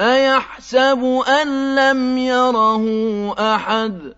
أَيَحْسَبُ أَن لَّمْ يَرَهُ أَحَدٌ